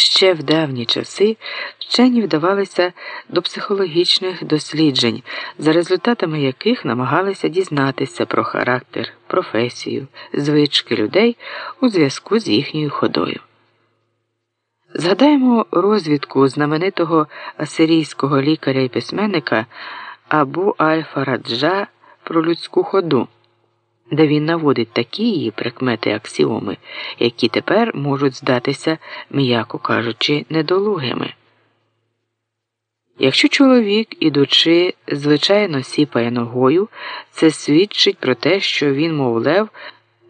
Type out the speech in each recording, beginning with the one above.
Ще в давні часи вчені вдавалися до психологічних досліджень, за результатами яких намагалися дізнатися про характер, професію, звички людей у зв'язку з їхньою ходою. Згадаємо розвідку знаменитого асирійського лікаря і письменника Абу Аль-Фараджа про людську ходу де він наводить такі її прикмети аксіоми, які тепер можуть здатися, м'яко кажучи, недолугими. Якщо чоловік, ідучи, звичайно сіпає ногою, це свідчить про те, що він, мов лев,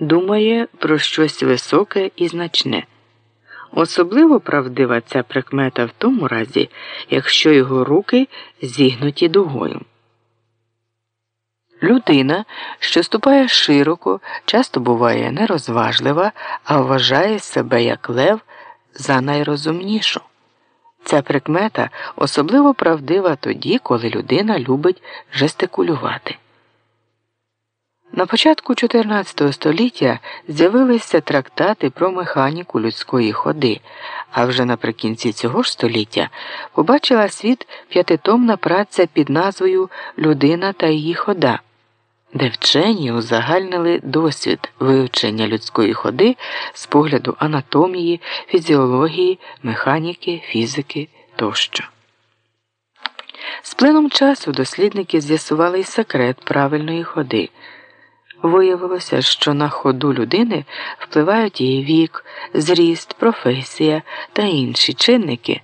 думає про щось високе і значне. Особливо правдива ця прикмета в тому разі, якщо його руки зігнуті дугою. Людина, що ступає широко, часто буває нерозважлива, а вважає себе як лев за найрозумнішу. Ця прикмета особливо правдива тоді, коли людина любить жестикулювати. На початку 14 століття з'явилися трактати про механіку людської ходи, а вже наприкінці цього ж століття побачила світ п'ятитомна праця під назвою Людина та її хода де вчені узагальнили досвід вивчення людської ходи з погляду анатомії, фізіології, механіки, фізики тощо. З плином часу дослідники з'ясували й секрет правильної ходи. Виявилося, що на ходу людини впливають її вік, зріст, професія та інші чинники.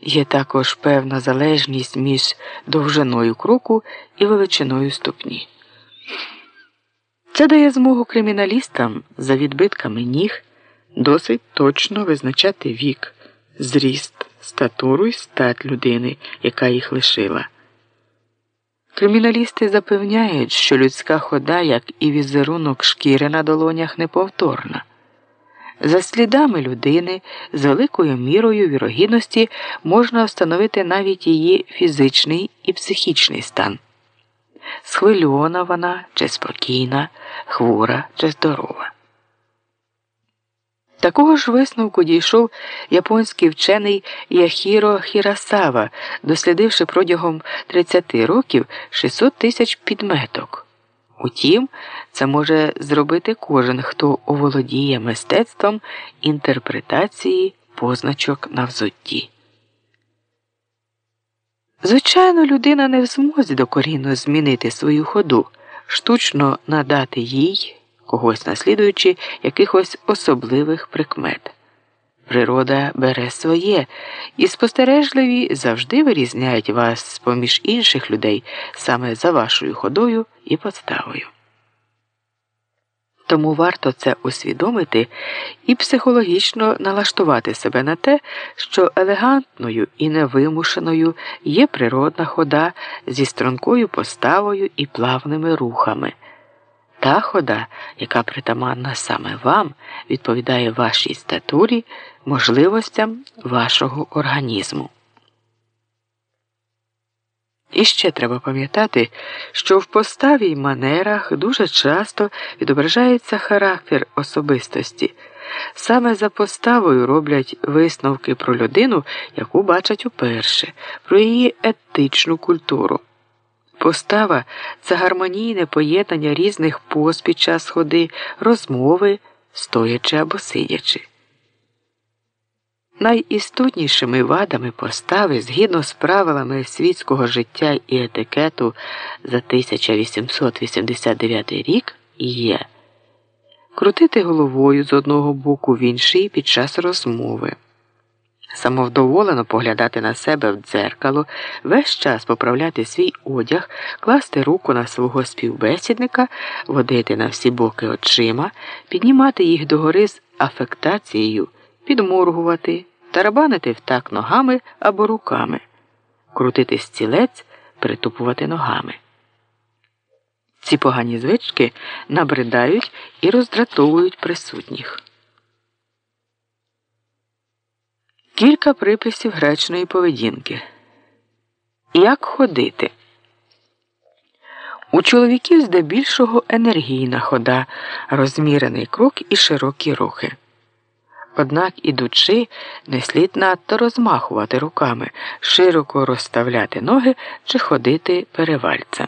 Є також певна залежність між довжиною кроку і величиною ступні. Це дає змогу криміналістам за відбитками ніг досить точно визначати вік, зріст, статуру і стать людини, яка їх лишила. Криміналісти запевняють, що людська хода, як і візерунок шкіри на долонях, неповторна. За слідами людини з великою мірою вірогідності можна встановити навіть її фізичний і психічний стан схвильована вона чи спокійна, хвора чи здорова. Такого ж висновку дійшов японський вчений Яхіро Хірасава, дослідивши протягом 30 років 600 тисяч підметок. Утім, це може зробити кожен, хто оволодіє мистецтвом інтерпретації позначок на взутті. Звичайно, людина не в змозі докорінно змінити свою ходу, штучно надати їй, когось наслідуючи, якихось особливих прикмет. Природа бере своє, і спостережливі завжди вирізняють вас поміж інших людей саме за вашою ходою і поставою. Тому варто це усвідомити і психологічно налаштувати себе на те, що елегантною і невимушеною є природна хода зі стрункою поставою і плавними рухами. Та хода, яка притаманна саме вам, відповідає вашій статурі, можливостям вашого організму. І ще треба пам'ятати, що в поставі й манерах дуже часто відображається характер особистості. Саме за поставою роблять висновки про людину, яку бачать уперше, про її етичну культуру. Постава це гармонійне поєднання різних поз під час ходи, розмови, стоячи або сидячи. Найістотнішими вадами постави згідно з правилами світського життя і етикету за 1889 рік є крутити головою з одного боку в інший під час розмови, самовдоволено поглядати на себе в дзеркало, весь час поправляти свій одяг, класти руку на свого співбесідника, водити на всі боки очима, піднімати їх догори з афектацією підморгувати, тарабанити в так ногами або руками, крутити стілець, притупувати ногами. Ці погані звички набридають і роздратовують присутніх. Кілька приписів гречної поведінки. Як ходити? У чоловіків здебільшого енергійна хода, розмірений крок і широкі рухи. Однак, ідучи, не слід надто розмахувати руками, широко розставляти ноги чи ходити перевальцем.